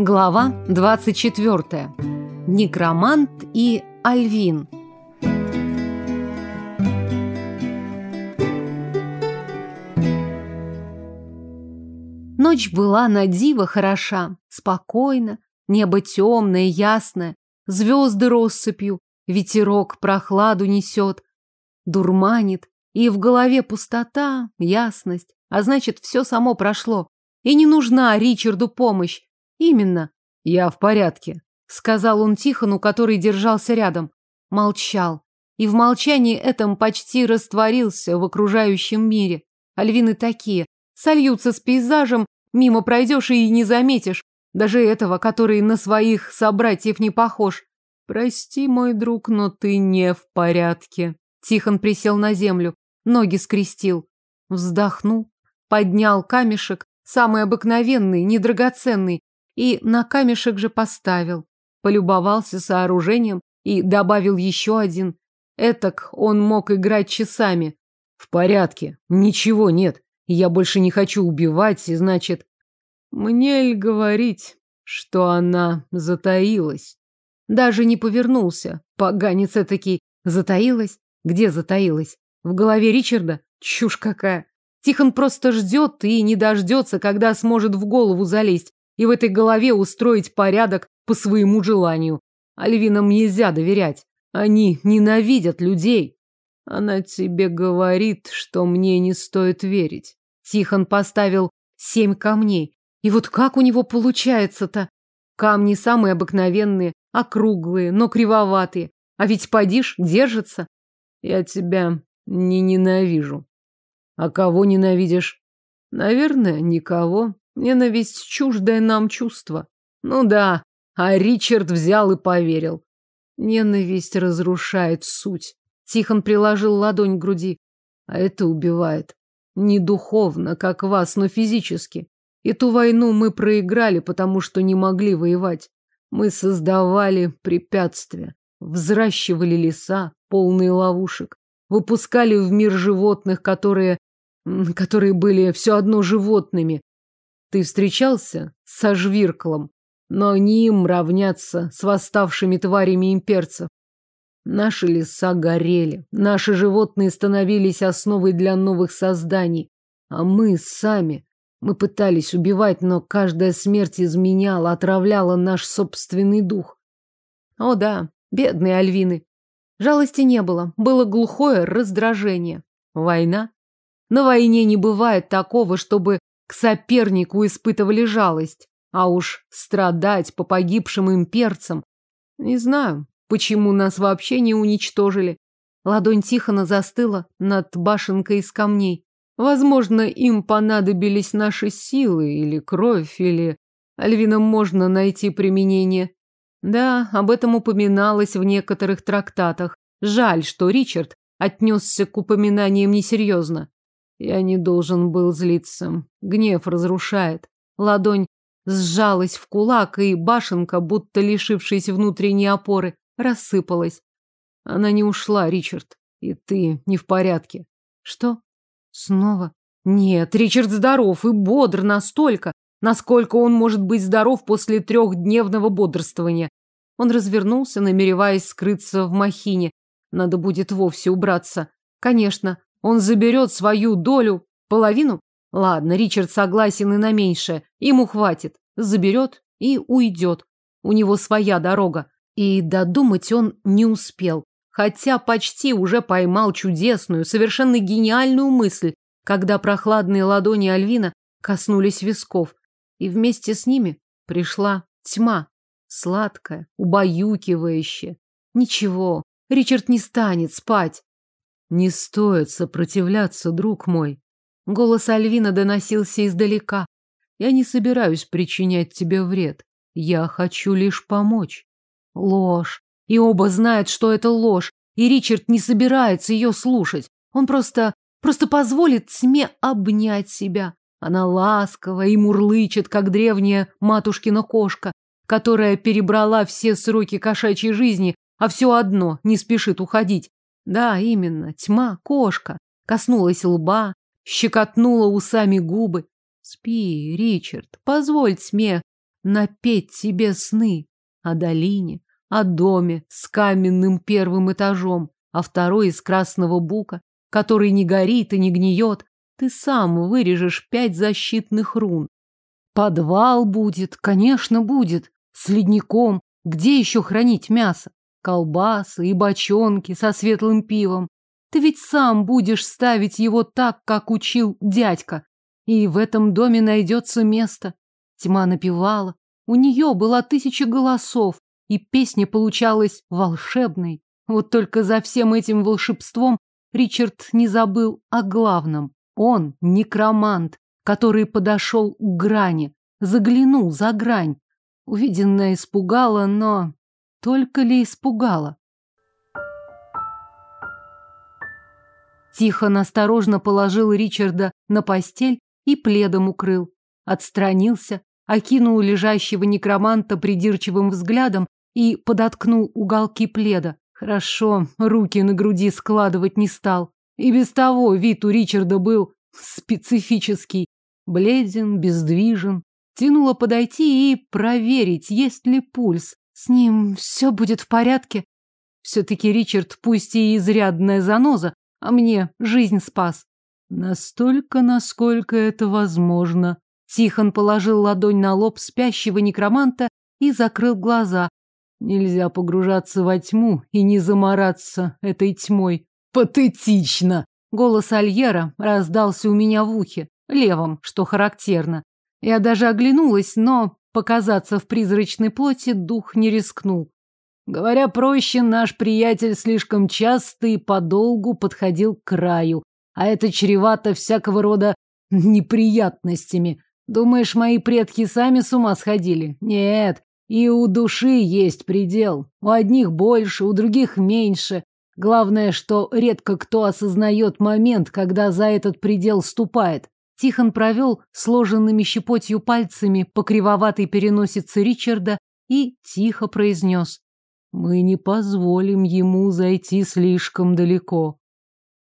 Глава 24. Некромант и Альвин. Ночь была на диво хороша, спокойно, небо темное, ясное, звезды россыпью, ветерок прохладу несет, дурманит, и в голове пустота, ясность, а значит, все само прошло. И не нужна Ричарду помощь. Именно. Я в порядке, сказал он Тихону, который держался рядом. Молчал. И в молчании этом почти растворился в окружающем мире. Альвины такие. Сольются с пейзажем, мимо пройдешь и не заметишь. Даже этого, который на своих собратьев не похож. Прости, мой друг, но ты не в порядке. Тихон присел на землю, ноги скрестил. Вздохнул, поднял камешек, самый обыкновенный, недрагоценный, и на камешек же поставил. Полюбовался сооружением и добавил еще один. Этак он мог играть часами. В порядке, ничего нет. Я больше не хочу убивать, и значит... Мне ли говорить, что она затаилась? Даже не повернулся. Поганец этакий. Затаилась? Где затаилась? В голове Ричарда? Чушь какая. Тихон просто ждет и не дождется, когда сможет в голову залезть и в этой голове устроить порядок по своему желанию. Альвинам нельзя доверять. Они ненавидят людей. Она тебе говорит, что мне не стоит верить. Тихон поставил семь камней. И вот как у него получается-то? Камни самые обыкновенные, округлые, но кривоватые. А ведь падишь, держится. Я тебя не ненавижу. А кого ненавидишь? Наверное, никого. Ненависть чуждое нам чувство. Ну да, а Ричард взял и поверил. Ненависть разрушает суть. Тихон приложил ладонь к груди. А это убивает. Не духовно, как вас, но физически. И ту войну мы проиграли, потому что не могли воевать. Мы создавали препятствия, взращивали леса, полные ловушек, выпускали в мир животных, которые... которые были все одно животными, ты встречался со жвирклом, но не им равняться с восставшими тварями имперцев. Наши леса горели, наши животные становились основой для новых созданий, а мы сами, мы пытались убивать, но каждая смерть изменяла, отравляла наш собственный дух. О да, бедные альвины. Жалости не было, было глухое раздражение. Война? На войне не бывает такого, чтобы к сопернику испытывали жалость. А уж страдать по погибшим имперцам... Не знаю, почему нас вообще не уничтожили. Ладонь Тихона застыла над башенкой из камней. Возможно, им понадобились наши силы или кровь, или... Альвинам можно найти применение. Да, об этом упоминалось в некоторых трактатах. Жаль, что Ричард отнесся к упоминаниям несерьезно. Я не должен был злиться. Гнев разрушает. Ладонь сжалась в кулак, и башенка, будто лишившись внутренней опоры, рассыпалась. Она не ушла, Ричард. И ты не в порядке. Что? Снова? Нет, Ричард здоров и бодр настолько, насколько он может быть здоров после трехдневного бодрствования. Он развернулся, намереваясь скрыться в махине. Надо будет вовсе убраться. Конечно, он заберет свою долю, половину. Ладно, Ричард согласен и на меньшее. Ему хватит. Заберет и уйдет. У него своя дорога. И додумать он не успел. Хотя почти уже поймал чудесную, совершенно гениальную мысль, когда прохладные ладони Альвина коснулись висков. И вместе с ними пришла тьма. Сладкая, убаюкивающая. Ничего, Ричард не станет спать. Не стоит сопротивляться, друг мой. Голос Альвина доносился издалека. Я не собираюсь причинять тебе вред. Я хочу лишь помочь. Ложь. И оба знают, что это ложь. И Ричард не собирается ее слушать. Он просто... просто позволит тьме обнять себя. Она ласково и мурлычет, как древняя матушкина кошка, которая перебрала все сроки кошачьей жизни, а все одно не спешит уходить. Да, именно, тьма, кошка. Коснулась лба, щекотнула усами губы. Спи, Ричард, позволь тьме напеть тебе сны о долине, о доме с каменным первым этажом, а второй из красного бука, который не горит и не гниет. Ты сам вырежешь пять защитных рун. Подвал будет, конечно, будет, с ледником. Где еще хранить мясо? Колбасы и бочонки со светлым пивом. Ты ведь сам будешь ставить его так, как учил дядька. И в этом доме найдется место. Тьма напевала. У нее была тысяча голосов, и песня получалась волшебной. Вот только за всем этим волшебством Ричард не забыл о главном. Он некромант, который подошел к грани, заглянул за грань. Увиденное испугало, но только ли испугало? Тихон осторожно положил Ричарда на постель и пледом укрыл. Отстранился, окинул лежащего некроманта придирчивым взглядом и подоткнул уголки пледа. Хорошо, руки на груди складывать не стал. И без того вид у Ричарда был специфический. Бледен, бездвижен. Тянуло подойти и проверить, есть ли пульс. С ним все будет в порядке. Все-таки Ричард, пусть и изрядная заноза, а мне жизнь спас. Настолько, насколько это возможно. Тихон положил ладонь на лоб спящего некроманта и закрыл глаза. Нельзя погружаться во тьму и не замораться этой тьмой. Патетично! Голос Альера раздался у меня в ухе, левом, что характерно. Я даже оглянулась, но Показаться в призрачной плоти дух не рискнул. Говоря проще, наш приятель слишком часто и подолгу подходил к краю, а это чревато всякого рода неприятностями. Думаешь, мои предки сами с ума сходили? Нет, и у души есть предел. У одних больше, у других меньше. Главное, что редко кто осознает момент, когда за этот предел ступает. Тихон провел сложенными щепотью пальцами по кривоватой переносице Ричарда и тихо произнес. «Мы не позволим ему зайти слишком далеко».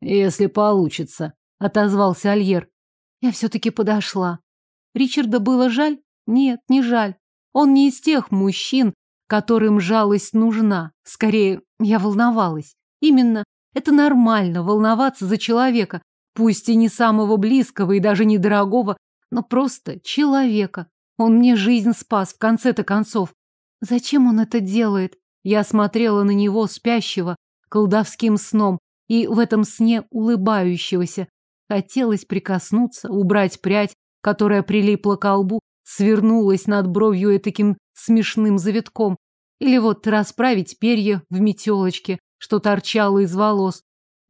«Если получится», — отозвался Альер. Я все-таки подошла. Ричарда было жаль? Нет, не жаль. Он не из тех мужчин, которым жалость нужна. Скорее, я волновалась. Именно, это нормально волноваться за человека, Пусть и не самого близкого и даже недорогого, но просто человека. Он мне жизнь спас в конце-то концов. Зачем он это делает? Я смотрела на него, спящего, колдовским сном, и в этом сне улыбающегося. Хотелось прикоснуться, убрать прядь, которая прилипла к лбу, свернулась над бровью таким смешным завитком, или вот расправить перья в метелочке, что торчало из волос,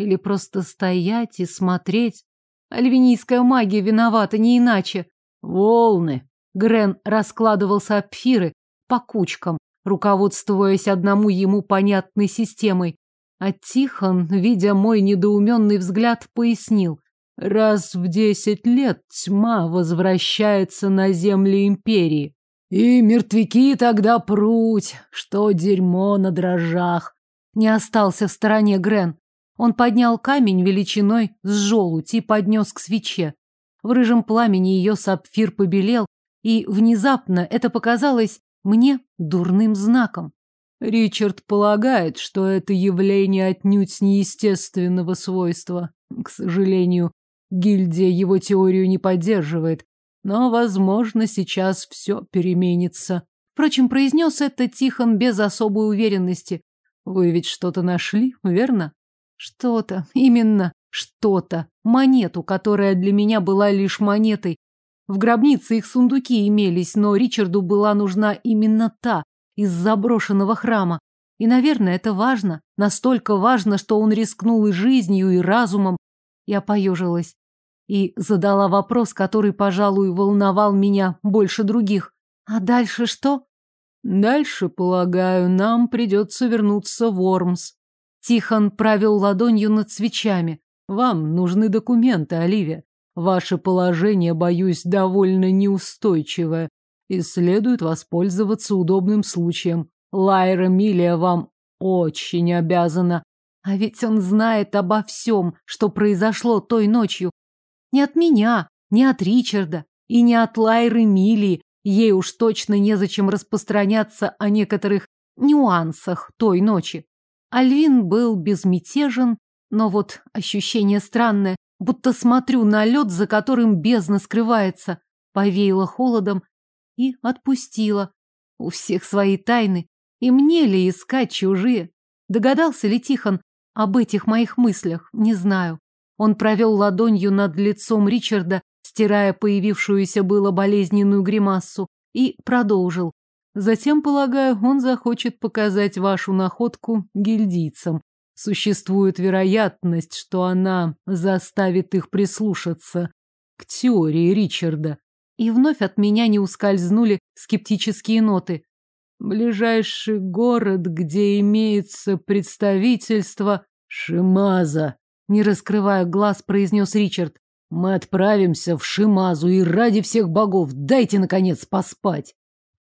или просто стоять и смотреть? Альвинийская магия виновата, не иначе. Волны. Грен раскладывал сапфиры по кучкам, руководствуясь одному ему понятной системой. А Тихон, видя мой недоуменный взгляд, пояснил. Раз в десять лет тьма возвращается на земли империи. И мертвяки тогда пруть, что дерьмо на дрожжах. Не остался в стороне Грен. Он поднял камень величиной с желудь и поднес к свече. В рыжем пламени ее сапфир побелел, и внезапно это показалось мне дурным знаком. Ричард полагает, что это явление отнюдь неестественного свойства. К сожалению, гильдия его теорию не поддерживает, но, возможно, сейчас все переменится. Впрочем, произнес это Тихон без особой уверенности. Вы ведь что-то нашли, верно? Что-то, именно что-то. Монету, которая для меня была лишь монетой. В гробнице их сундуки имелись, но Ричарду была нужна именно та, из заброшенного храма. И, наверное, это важно. Настолько важно, что он рискнул и жизнью, и разумом. Я поежилась и задала вопрос, который, пожалуй, волновал меня больше других. А дальше что? Дальше, полагаю, нам придется вернуться в Ормс. Тихон провел ладонью над свечами. Вам нужны документы, Оливия. Ваше положение, боюсь, довольно неустойчивое, и следует воспользоваться удобным случаем. Лайра Милия вам очень обязана. А ведь он знает обо всем, что произошло той ночью. Не от меня, не от Ричарда и не от Лайры Милии, Ей уж точно незачем распространяться о некоторых нюансах той ночи. Альвин был безмятежен, но вот ощущение странное, будто смотрю на лед, за которым бездна скрывается. Повеяло холодом и отпустила. У всех свои тайны, и мне ли искать чужие? Догадался ли Тихон об этих моих мыслях? Не знаю. Он провел ладонью над лицом Ричарда, стирая появившуюся было болезненную гримассу, и продолжил. Затем, полагаю, он захочет показать вашу находку гильдийцам. Существует вероятность, что она заставит их прислушаться к теории Ричарда. И вновь от меня не ускользнули скептические ноты. Ближайший город, где имеется представительство Шимаза, не раскрывая глаз, произнес Ричард. Мы отправимся в Шимазу и ради всех богов дайте, наконец, поспать.